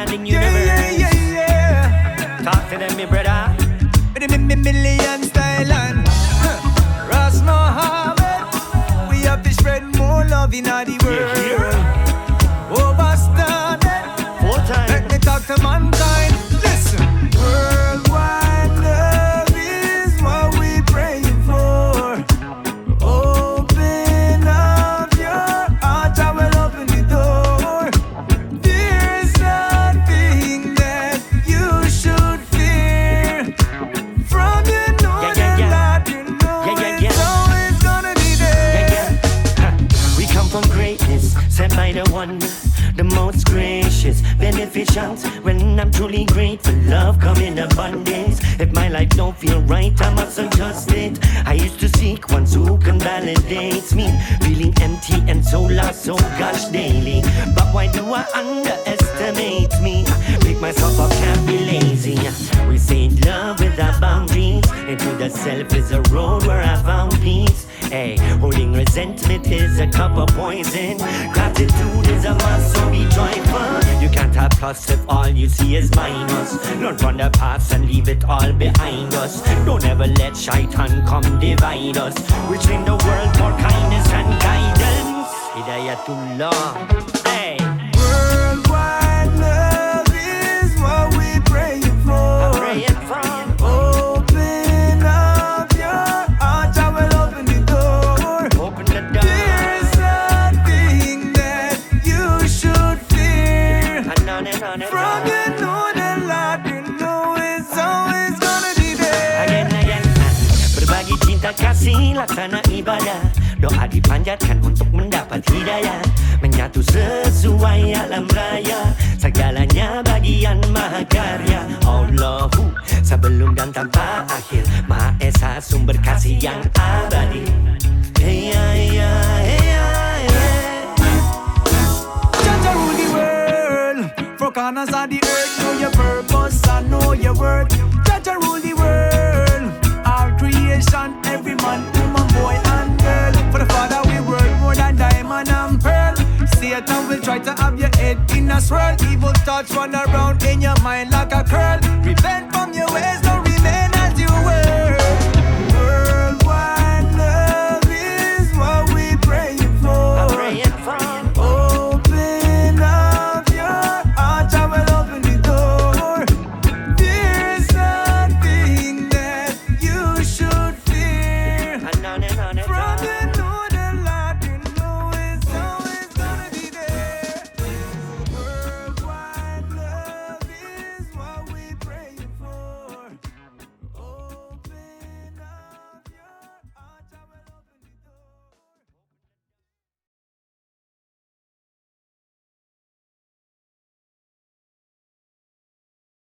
understanding universe. Yeah, yeah, yeah, yeah. Talk to them, me brother. Me, the million style and huh. Mohammed. We have to spread more love in all the world. Yeah, yeah. Oh, bastard. Four times. Let me talk to man. By the one, the most gracious, beneficent. When I'm truly grateful, love come in abundance. If my life don't feel right, I must adjust it. I used to seek ones who can validate me, feeling empty and so lost, so gosh daily. But why do I underestimate me? Pick myself up, can't be lazy. We say love without boundaries. Into the self is a road where I found peace. Hey, resentment is a cup of poison. Gratitude is a must, so be joyful. You can't have plus if all you see is minus. Learn from the past and leave it all behind us. Don't ever let shaitan come divide us. We train the world for kindness and guidance. Hidayatullah. Hey, kasih laksana ibadah Doa dipanjatkan untuk mendapat hidayah Menyatu sesuai alam raya Segalanya bagian mahakarya Allahu sebelum dan tanpa akhir Maha Esa sumber kasih yang abadi Hey ya ya hey ya Jaja rule the world. Four corners of the earth, know your purpose and know your worth. Jaja rule the world. Satan will try to have your head in a swirl. Evil thoughts run around in your mind like a curl.